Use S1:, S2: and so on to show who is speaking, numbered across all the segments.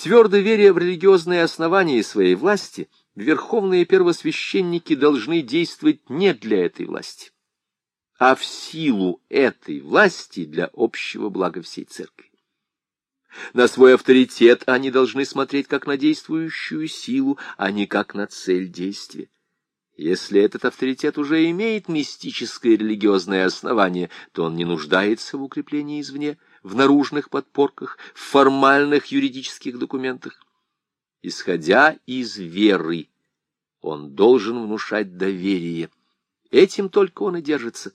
S1: Твердо веря в религиозные основания своей власти, верховные первосвященники должны действовать не для этой власти, а в силу этой власти для общего блага всей церкви. На свой авторитет они должны смотреть как на действующую силу, а не как на цель действия. Если этот авторитет уже имеет мистическое религиозное основание, то он не нуждается в укреплении извне, в наружных подпорках, в формальных юридических документах. Исходя из веры, он должен внушать доверие. Этим только он и держится.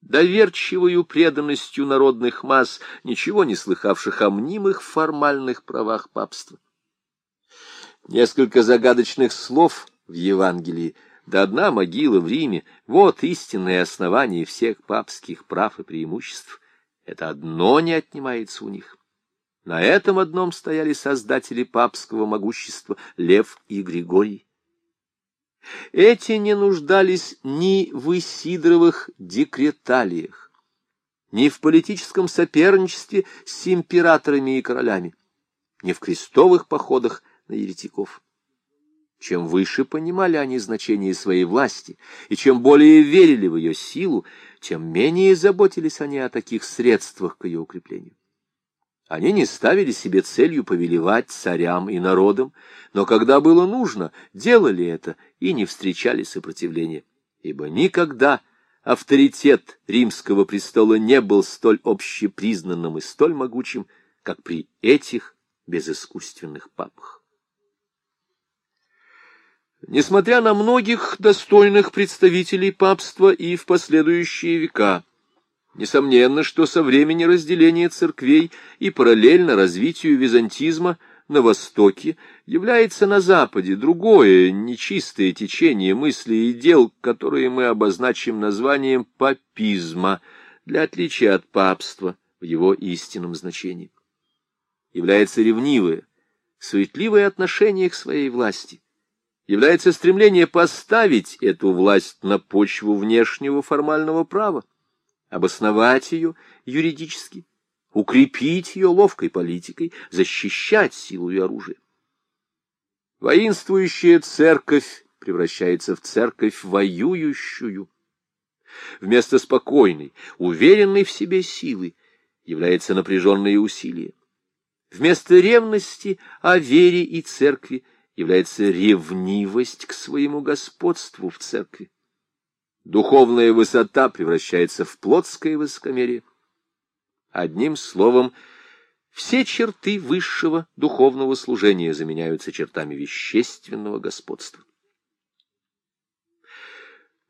S1: Доверчивою преданностью народных масс, ничего не слыхавших о мнимых формальных правах папства. Несколько загадочных слов в Евангелии — да одна могила в Риме — вот истинное основание всех папских прав и преимуществ. Это одно не отнимается у них. На этом одном стояли создатели папского могущества Лев и Григорий. Эти не нуждались ни в Исидоровых декреталиях, ни в политическом соперничестве с императорами и королями, ни в крестовых походах на еретиков. Чем выше понимали они значение своей власти, и чем более верили в ее силу, тем менее заботились они о таких средствах к ее укреплению. Они не ставили себе целью повелевать царям и народам, но когда было нужно, делали это и не встречали сопротивления, ибо никогда авторитет римского престола не был столь общепризнанным и столь могучим, как при этих безыскусственных папах. Несмотря на многих достойных представителей папства и в последующие века, несомненно, что со времени разделения церквей и параллельно развитию византизма на Востоке является на Западе другое нечистое течение мыслей и дел, которые мы обозначим названием папизма, для отличия от папства в его истинном значении. Является ревнивое, суетливое отношение к своей власти – является стремление поставить эту власть на почву внешнего формального права, обосновать ее юридически, укрепить ее ловкой политикой, защищать силу и оружие. Воинствующая церковь превращается в церковь воюющую. Вместо спокойной, уверенной в себе силы является напряженное усилие. Вместо ревности о вере и церкви – является ревнивость к своему господству в церкви. Духовная высота превращается в плотское высокомерие. Одним словом, все черты высшего духовного служения заменяются чертами вещественного господства.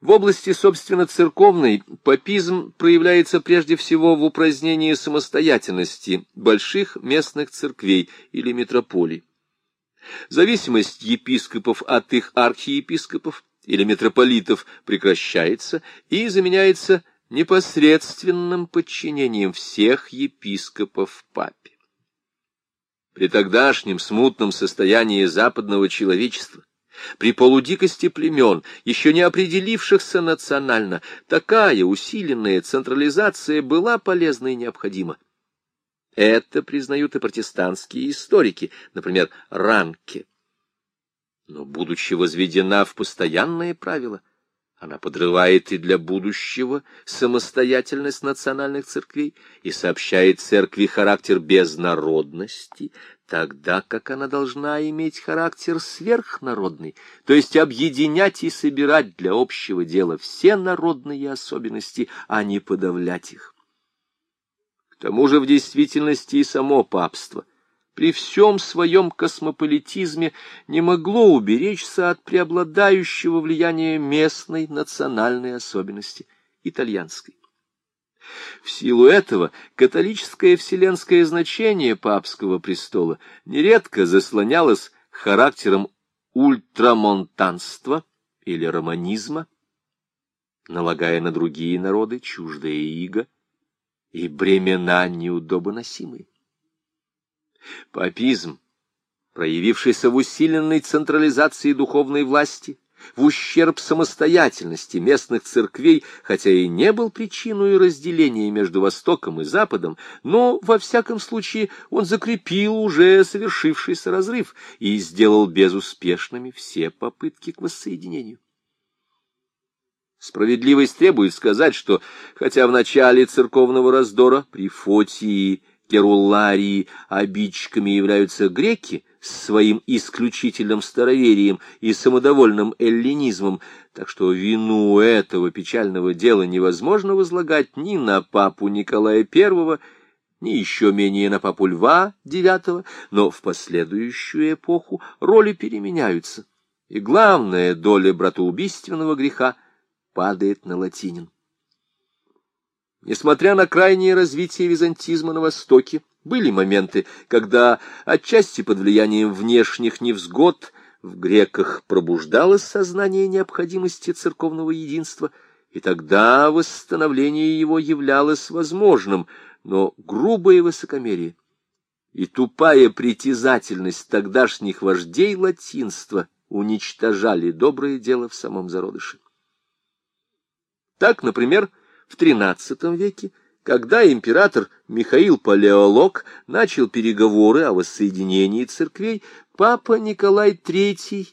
S1: В области, собственно, церковной папизм проявляется прежде всего в упразднении самостоятельности больших местных церквей или митрополий. Зависимость епископов от их архиепископов или митрополитов прекращается и заменяется непосредственным подчинением всех епископов папе. При тогдашнем смутном состоянии западного человечества, при полудикости племен, еще не определившихся национально, такая усиленная централизация была полезна и необходима. Это признают и протестантские историки, например, Ранке. Но, будучи возведена в постоянные правила, она подрывает и для будущего самостоятельность национальных церквей и сообщает церкви характер безнародности, тогда как она должна иметь характер сверхнародный, то есть объединять и собирать для общего дела все народные особенности, а не подавлять их. Тому же в действительности и само папство при всем своем космополитизме не могло уберечься от преобладающего влияния местной национальной особенности – итальянской. В силу этого католическое вселенское значение папского престола нередко заслонялось характером ультрамонтанства или романизма, налагая на другие народы чуждое иго – и бремена неудобоносимые. Папизм, проявившийся в усиленной централизации духовной власти, в ущерб самостоятельности местных церквей, хотя и не был причиной разделения между Востоком и Западом, но, во всяком случае, он закрепил уже совершившийся разрыв и сделал безуспешными все попытки к воссоединению. Справедливость требует сказать, что, хотя в начале церковного раздора при Фотии Керуларии обидчиками являются греки с своим исключительным староверием и самодовольным эллинизмом, так что вину этого печального дела невозможно возлагать ни на папу Николая I, ни еще менее на папу Льва IX, но в последующую эпоху роли переменяются, и главная доля братоубийственного греха падает на латинин. Несмотря на крайнее развитие византизма на Востоке, были моменты, когда, отчасти под влиянием внешних невзгод, в греках пробуждалось сознание необходимости церковного единства, и тогда восстановление его являлось возможным, но грубое высокомерие и тупая притязательность тогдашних вождей латинства уничтожали доброе дело в самом зародыше. Так, например, в XIII веке, когда император Михаил Палеолог начал переговоры о воссоединении церквей, папа Николай III,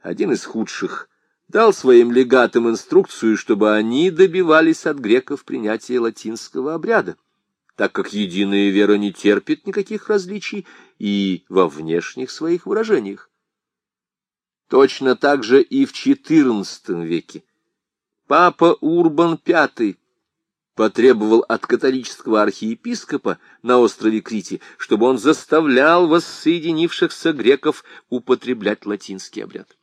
S1: один из худших, дал своим легатам инструкцию, чтобы они добивались от греков принятия латинского обряда, так как единая вера не терпит никаких различий и во внешних своих выражениях. Точно так же и в XIV веке Папа Урбан V потребовал от католического архиепископа на острове Крите, чтобы он заставлял воссоединившихся греков употреблять латинский обряд.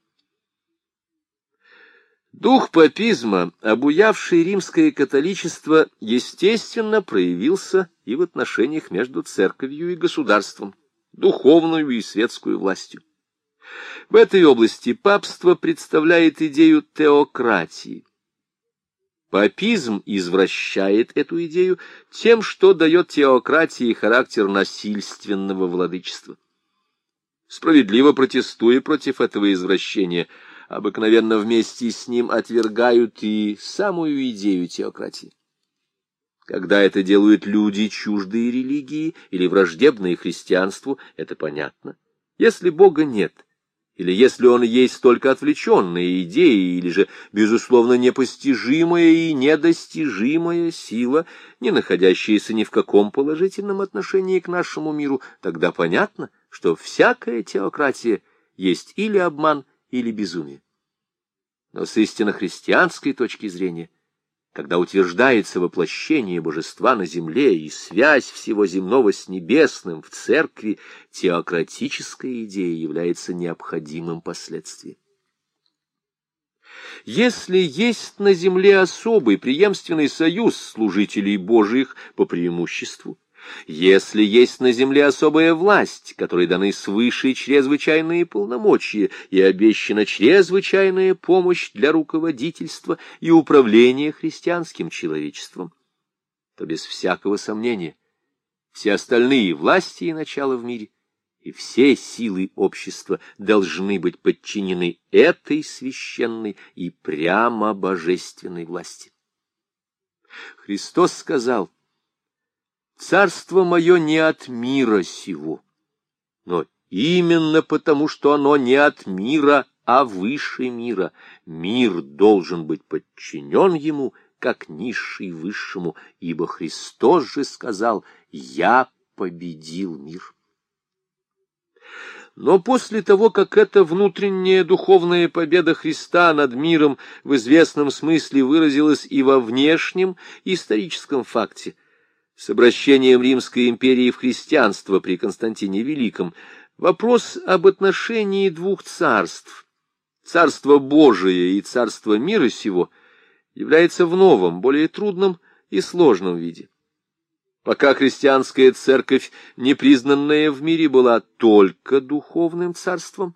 S1: Дух папизма, обуявший римское католичество, естественно проявился и в отношениях между церковью и государством, духовную и светскую властью. В этой области папство представляет идею теократии – Папизм извращает эту идею тем, что дает теократии характер насильственного владычества. Справедливо протестуя против этого извращения, обыкновенно вместе с ним отвергают и самую идею теократии. Когда это делают люди, чуждые религии или враждебные христианству, это понятно. Если Бога нет — или если он есть только отвлеченная идея, или же, безусловно, непостижимая и недостижимая сила, не находящаяся ни в каком положительном отношении к нашему миру, тогда понятно, что всякая теократия есть или обман, или безумие. Но с истинно христианской точки зрения – когда утверждается воплощение божества на земле и связь всего земного с небесным в церкви, теократическая идея является необходимым последствием. Если есть на земле особый преемственный союз служителей Божиих по преимуществу, если есть на земле особая власть, которой даны свыше чрезвычайные полномочия и обещана чрезвычайная помощь для руководительства и управления христианским человечеством, то без всякого сомнения все остальные власти и начала в мире и все силы общества должны быть подчинены этой священной и прямо божественной власти. Христос сказал — Царство мое не от мира сего, но именно потому, что оно не от мира, а выше мира. Мир должен быть подчинен ему, как низший высшему, ибо Христос же сказал «Я победил мир». Но после того, как эта внутренняя духовная победа Христа над миром в известном смысле выразилась и во внешнем историческом факте – с обращением Римской империи в христианство при Константине Великом, вопрос об отношении двух царств, царство Божие и царство мира сего, является в новом, более трудном и сложном виде. Пока христианская церковь, непризнанная в мире, была только духовным царством,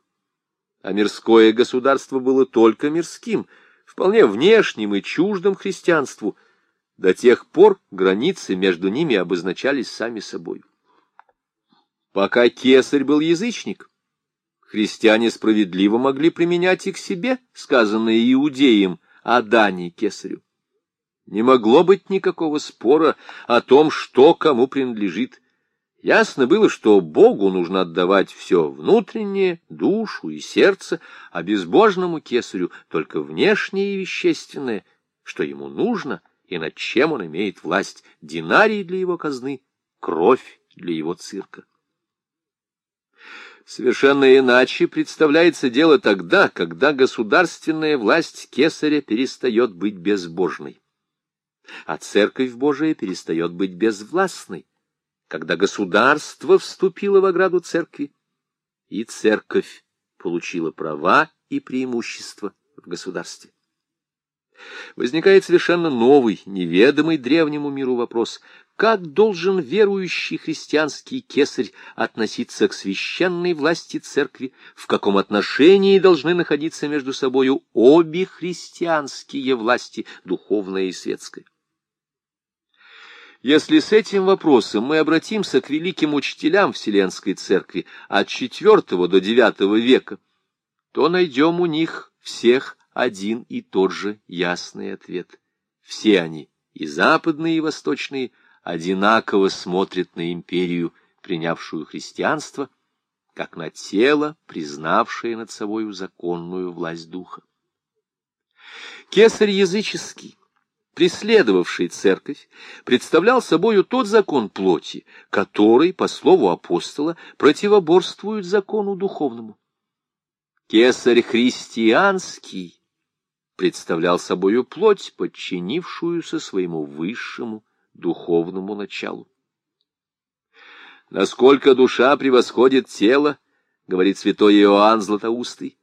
S1: а мирское государство было только мирским, вполне внешним и чуждым христианству – до тех пор границы между ними обозначались сами собой. Пока кесарь был язычник, Христиане справедливо могли применять и к себе, сказанное иудеям о Дане Кесарю. Не могло быть никакого спора о том, что кому принадлежит. Ясно было, что Богу нужно отдавать все внутреннее, душу и сердце, а безбожному кесарю только внешнее и вещественное, что ему нужно и над чем он имеет власть, динарий для его казны, кровь для его цирка. Совершенно иначе представляется дело тогда, когда государственная власть кесаря перестает быть безбожной, а церковь Божия перестает быть безвластной, когда государство вступило в ограду церкви, и церковь получила права и преимущества в государстве. Возникает совершенно новый, неведомый древнему миру вопрос, как должен верующий христианский кесарь относиться к священной власти церкви, в каком отношении должны находиться между собою обе христианские власти, духовная и светская. Если с этим вопросом мы обратимся к великим учителям Вселенской Церкви от IV до IX века, то найдем у них всех один и тот же ясный ответ. Все они, и западные, и восточные, одинаково смотрят на империю, принявшую христианство, как на тело, признавшее над собою законную власть духа. Кесарь языческий, преследовавший церковь, представлял собою тот закон плоти, который, по слову апостола, противоборствует закону духовному. Кесарь христианский представлял собою плоть, подчинившуюся своему высшему духовному началу. Насколько душа превосходит тело, говорит святой Иоанн Златоустый,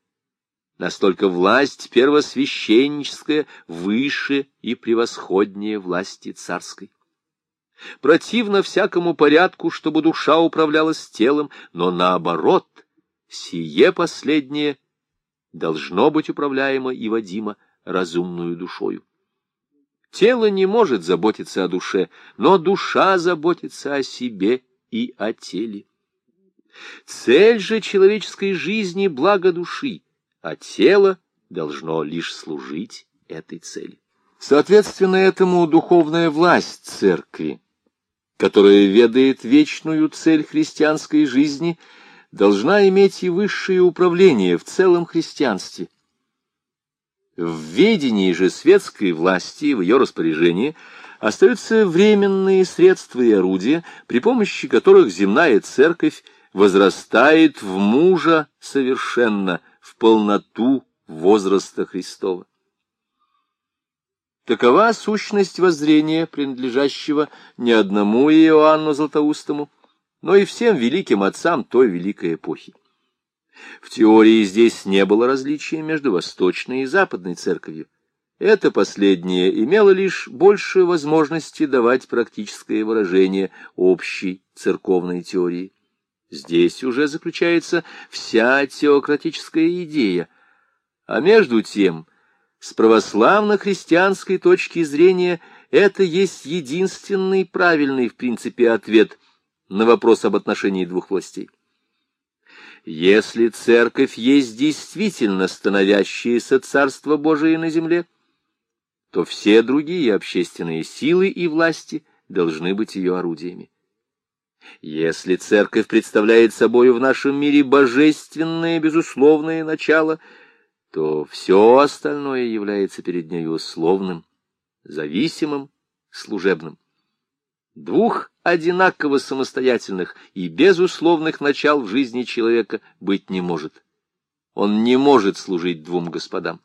S1: Настолько власть первосвященническая выше и превосходнее власти царской. Противно всякому порядку, чтобы душа управлялась телом, но наоборот, сие последнее должно быть управляемо и водимо разумную душою. Тело не может заботиться о душе, но душа заботится о себе и о теле. Цель же человеческой жизни — благо души, а тело должно лишь служить этой цели. Соответственно этому духовная власть церкви, которая ведает вечную цель христианской жизни, должна иметь и высшее управление в целом христианстве. В ведении же светской власти, в ее распоряжении, остаются временные средства и орудия, при помощи которых земная церковь возрастает в мужа совершенно – в полноту возраста Христова. Такова сущность воззрения, принадлежащего не одному Иоанну Златоустому, но и всем великим отцам той великой эпохи. В теории здесь не было различия между восточной и западной церковью. Это последнее имело лишь больше возможности давать практическое выражение общей церковной теории. Здесь уже заключается вся теократическая идея. А между тем, с православно-христианской точки зрения, это есть единственный правильный в принципе ответ на вопрос об отношении двух властей. Если церковь есть действительно становящееся Царство Божие на земле, то все другие общественные силы и власти должны быть ее орудиями. Если церковь представляет собой в нашем мире божественное безусловное начало, то все остальное является перед нею условным, зависимым, служебным. Двух одинаково самостоятельных и безусловных начал в жизни человека быть не может. Он не может служить двум господам.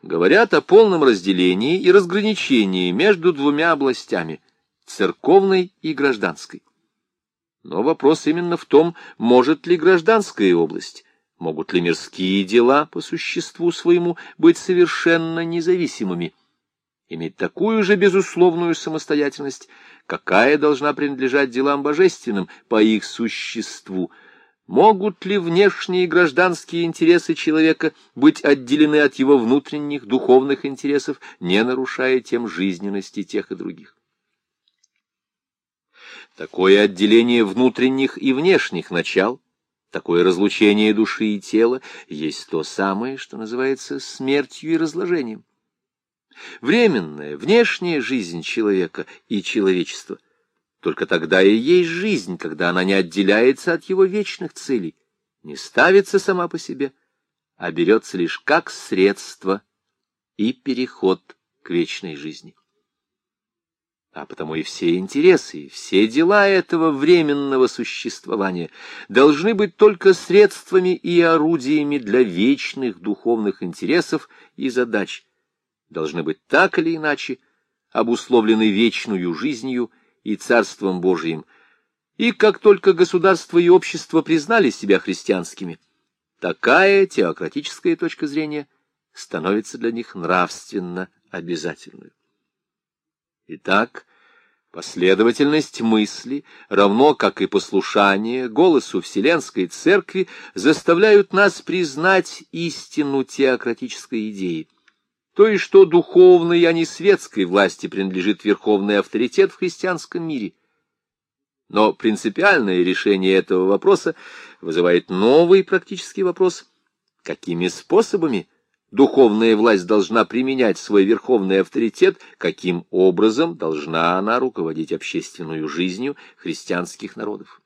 S1: Говорят о полном разделении и разграничении между двумя областями — церковной и гражданской. Но вопрос именно в том, может ли гражданская область, могут ли мирские дела по существу своему быть совершенно независимыми, иметь такую же безусловную самостоятельность, какая должна принадлежать делам божественным по их существу, Могут ли внешние гражданские интересы человека быть отделены от его внутренних духовных интересов, не нарушая тем жизненности тех и других? Такое отделение внутренних и внешних начал Такое разлучение души и тела есть то самое, что называется смертью и разложением. Временная, внешняя жизнь человека и человечества только тогда и есть жизнь, когда она не отделяется от его вечных целей, не ставится сама по себе, а берется лишь как средство и переход к вечной жизни. А потому и все интересы, и все дела этого временного существования должны быть только средствами и орудиями для вечных духовных интересов и задач, должны быть так или иначе обусловлены вечную жизнью и Царством Божиим. И как только государство и общество признали себя христианскими, такая теократическая точка зрения становится для них нравственно обязательной. Итак, последовательность мысли, равно как и послушание голосу Вселенской Церкви, заставляют нас признать истину теократической идеи, то есть что духовной, а не светской власти принадлежит верховный авторитет в христианском мире. Но принципиальное решение этого вопроса вызывает новый практический вопрос. Какими способами духовная власть должна применять свой верховный авторитет, каким образом должна она руководить общественную жизнью христианских народов.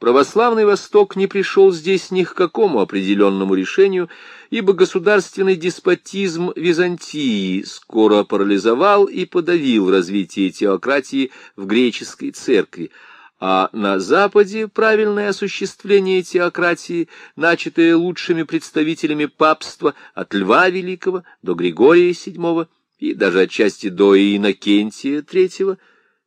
S1: Православный Восток не пришел здесь ни к какому определенному решению, ибо государственный деспотизм Византии скоро парализовал и подавил развитие теократии в греческой церкви, а на Западе правильное осуществление теократии, начатое лучшими представителями папства от Льва Великого до Григория VII и даже отчасти до Иннокентия III,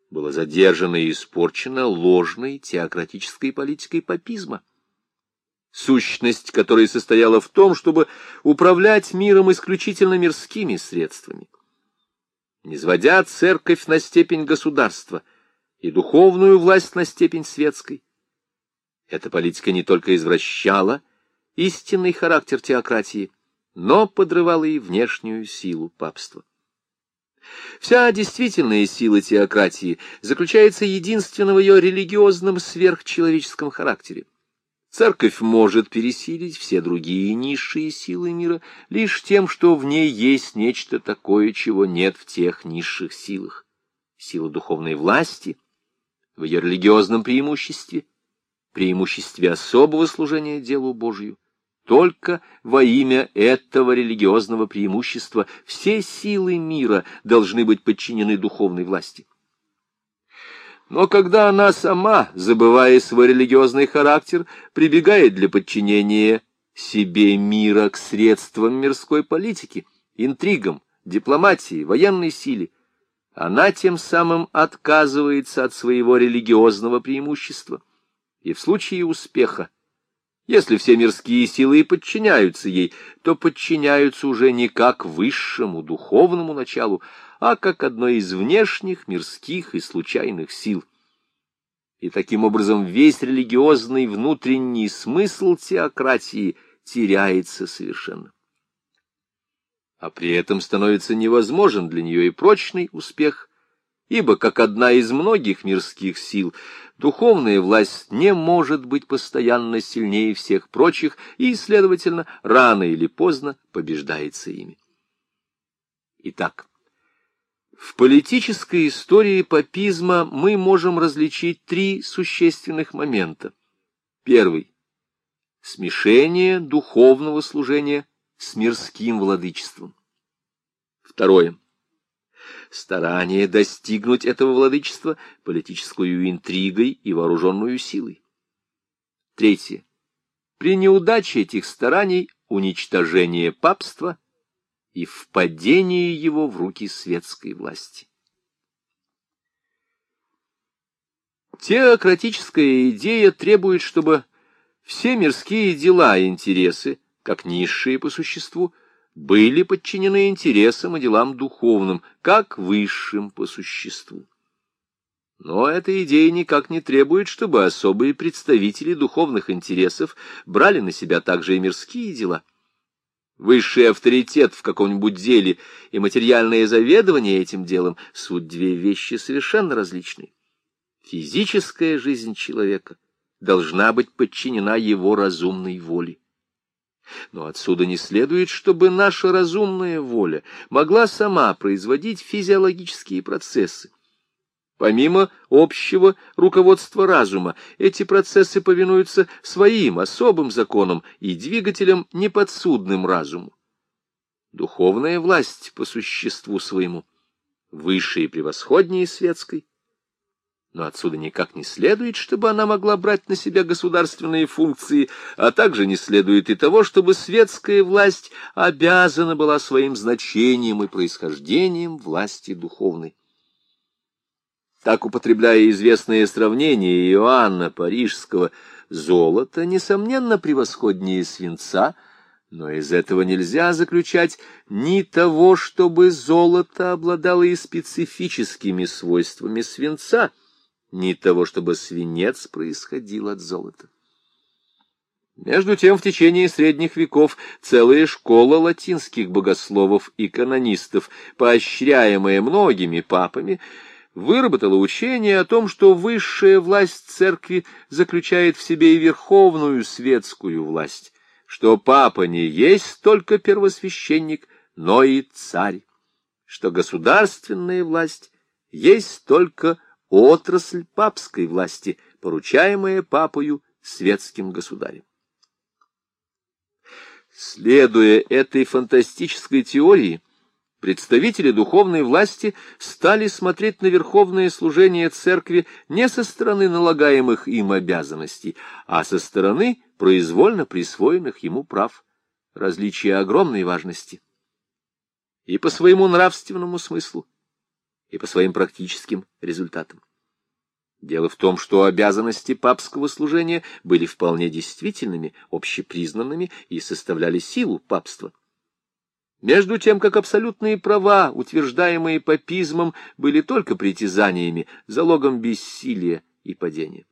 S1: было задержано и испорчено ложной теократической политикой папизма, сущность которой состояла в том, чтобы управлять миром исключительно мирскими средствами. Низводя церковь на степень государства – и духовную власть на степень светской. Эта политика не только извращала истинный характер теократии, но подрывала и внешнюю силу папства. Вся действительная сила теократии заключается единственно в ее религиозном сверхчеловеческом характере. Церковь может пересилить все другие низшие силы мира лишь тем, что в ней есть нечто такое, чего нет в тех низших силах. Сила духовной власти — в ее религиозном преимуществе, преимуществе особого служения делу Божию. Только во имя этого религиозного преимущества все силы мира должны быть подчинены духовной власти. Но когда она сама, забывая свой религиозный характер, прибегает для подчинения себе мира к средствам мирской политики, интригам, дипломатии, военной силе, она тем самым отказывается от своего религиозного преимущества. И в случае успеха, если все мирские силы и подчиняются ей, то подчиняются уже не как высшему духовному началу, а как одной из внешних мирских и случайных сил. И таким образом весь религиозный внутренний смысл теократии теряется совершенно а при этом становится невозможен для нее и прочный успех, ибо, как одна из многих мирских сил, духовная власть не может быть постоянно сильнее всех прочих и, следовательно, рано или поздно побеждается ими. Итак, в политической истории папизма мы можем различить три существенных момента. Первый — смешение духовного служения с мирским владычеством. Второе. Старание достигнуть этого владычества политическую интригой и вооруженную силой. Третье. При неудаче этих стараний уничтожение папства и впадение его в руки светской власти. Теократическая идея требует, чтобы все мирские дела и интересы как низшие по существу, были подчинены интересам и делам духовным, как высшим по существу. Но эта идея никак не требует, чтобы особые представители духовных интересов брали на себя также и мирские дела. Высший авторитет в каком-нибудь деле и материальное заведование этим делом — суть две вещи совершенно различные. Физическая жизнь человека — должна быть подчинена его разумной воле. Но отсюда не следует, чтобы наша разумная воля могла сама производить физиологические процессы. Помимо общего руководства разума, эти процессы повинуются своим особым законам и двигателям, неподсудным разуму. Духовная власть по существу своему выше и превосходнее светской, но отсюда никак не следует, чтобы она могла брать на себя государственные функции, а также не следует и того, чтобы светская власть обязана была своим значением и происхождением власти духовной. Так, употребляя известное сравнение Иоанна Парижского, золото, несомненно, превосходнее свинца, но из этого нельзя заключать ни того, чтобы золото обладало и специфическими свойствами свинца — ни того, чтобы свинец происходил от золота. Между тем, в течение средних веков целая школа латинских богословов и канонистов, поощряемая многими папами, выработала учение о том, что высшая власть церкви заключает в себе и верховную светскую власть, что папа не есть только первосвященник, но и царь, что государственная власть есть только отрасль папской власти, поручаемая папою светским государем. Следуя этой фантастической теории, представители духовной власти стали смотреть на верховное служение церкви не со стороны налагаемых им обязанностей, а со стороны произвольно присвоенных ему прав. Различия огромной важности. И по своему нравственному смыслу, и по своим практическим результатам. Дело в том, что обязанности папского служения были вполне действительными, общепризнанными и составляли силу папства. Между тем, как абсолютные права, утверждаемые папизмом, были только притязаниями, залогом бессилия и падения.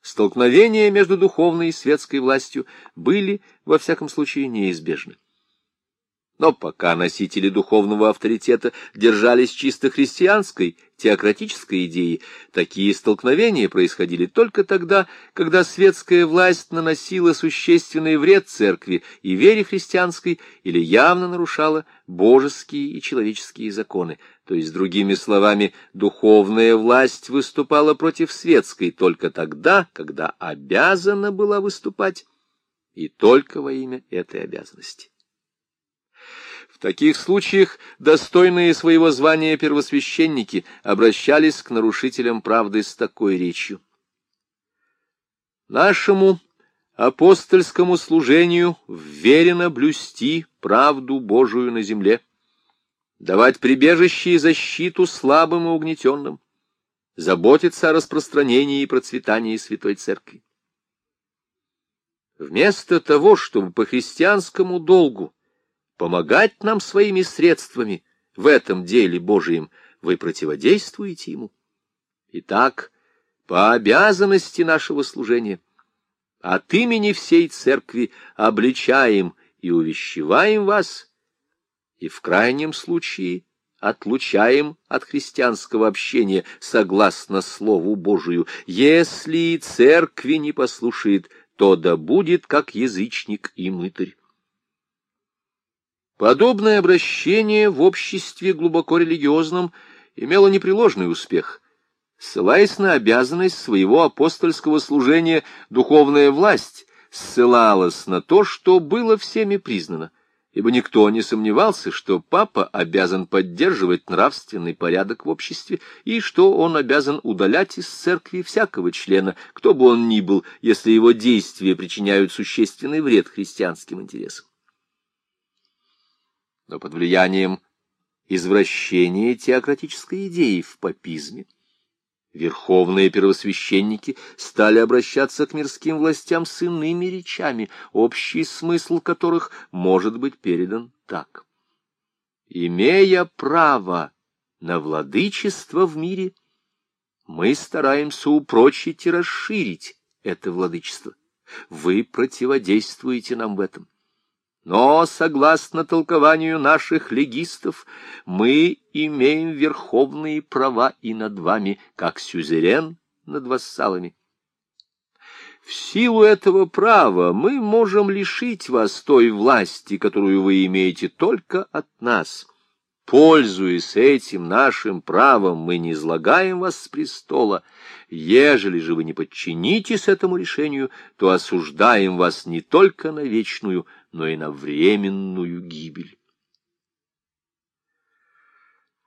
S1: Столкновения между духовной и светской властью были, во всяком случае, неизбежны. Но пока носители духовного авторитета держались чисто христианской, теократической идеи, такие столкновения происходили только тогда, когда светская власть наносила существенный вред церкви и вере христианской или явно нарушала божеские и человеческие законы. То есть, другими словами, духовная власть выступала против светской только тогда, когда обязана была выступать, и только во имя этой обязанности. В таких случаях достойные своего звания первосвященники обращались к нарушителям правды с такой речью. Нашему апостольскому служению верено блюсти правду Божию на земле, давать прибежище и защиту слабым и угнетенным, заботиться о распространении и процветании Святой Церкви. Вместо того, чтобы по христианскому долгу помогать нам своими средствами в этом деле Божием, вы противодействуете ему. Итак, по обязанности нашего служения, от имени всей церкви обличаем и увещеваем вас, и в крайнем случае отлучаем от христианского общения согласно Слову Божию. Если церкви не послушает, то да будет как язычник и мытарь. Подобное обращение в обществе глубоко религиозном имело непреложный успех. Ссылаясь на обязанность своего апостольского служения, духовная власть ссылалась на то, что было всеми признано, ибо никто не сомневался, что папа обязан поддерживать нравственный порядок в обществе и что он обязан удалять из церкви всякого члена, кто бы он ни был, если его действия причиняют существенный вред христианским интересам но под влиянием извращения теократической идеи в папизме. Верховные первосвященники стали обращаться к мирским властям с иными речами, общий смысл которых может быть передан так. Имея право на владычество в мире, мы стараемся упрочить и расширить это владычество. Вы противодействуете нам в этом. Но, согласно толкованию наших легистов, мы имеем верховные права и над вами, как сюзерен над вассалами. В силу этого права мы можем лишить вас той власти, которую вы имеете только от нас. Пользуясь этим нашим правом, мы не излагаем вас с престола. Ежели же вы не подчинитесь этому решению, то осуждаем вас не только на вечную, но и на временную гибель.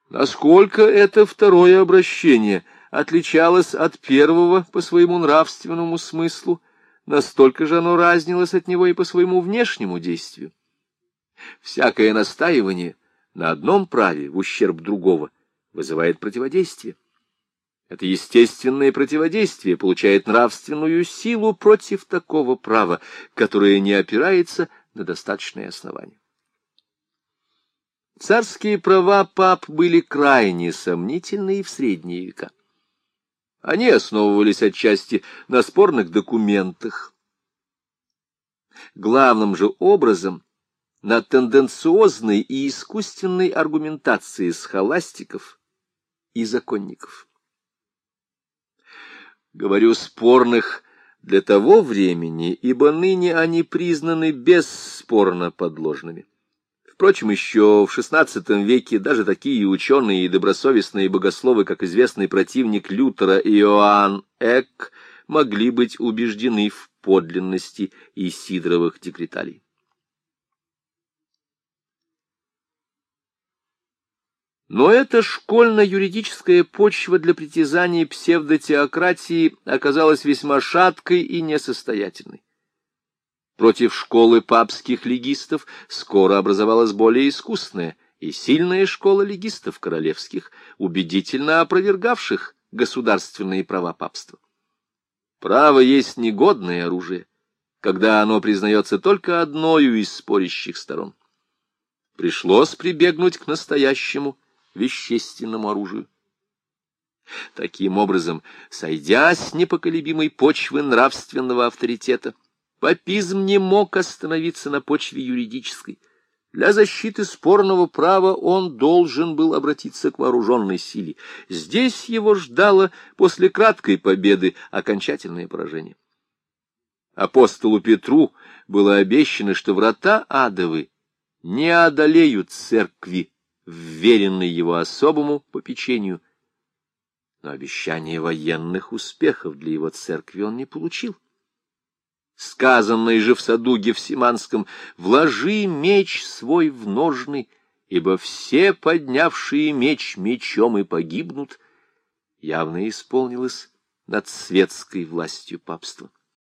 S1: Насколько это второе обращение отличалось от первого по своему нравственному смыслу, настолько же оно разнилось от него и по своему внешнему действию. Всякое настаивание на одном праве в ущерб другого вызывает противодействие. Это естественное противодействие получает нравственную силу против такого права, которое не опирается на достаточное основание. Царские права пап были крайне сомнительны и в средние века. Они основывались отчасти на спорных документах. Главным же образом на тенденциозной и искусственной аргументации схоластиков и законников. Говорю спорных для того времени, ибо ныне они признаны бесспорно подложными. Впрочем, еще в XVI веке даже такие ученые и добросовестные богословы, как известный противник Лютера Иоанн Эк, могли быть убеждены в подлинности Исидоровых декреталей. Но эта школьно-юридическая почва для притязаний псевдотеократии оказалась весьма шаткой и несостоятельной. Против школы папских легистов скоро образовалась более искусная и сильная школа легистов королевских, убедительно опровергавших государственные права папства. Право есть негодное оружие, когда оно признается только одною из спорящих сторон. Пришлось прибегнуть к настоящему вещественному оружию. Таким образом, сойдя с непоколебимой почвы нравственного авторитета, Папизм не мог остановиться на почве юридической. Для защиты спорного права он должен был обратиться к вооруженной силе. Здесь его ждало после краткой победы окончательное поражение. Апостолу Петру было обещано, что врата адовы не одолеют церкви, вверенной его особому попечению. Но обещание военных успехов для его церкви он не получил сказанное же в саду Гефсиманском, «Вложи меч свой в ножны, ибо все поднявшие меч мечом и погибнут», явно исполнилось над светской властью папства.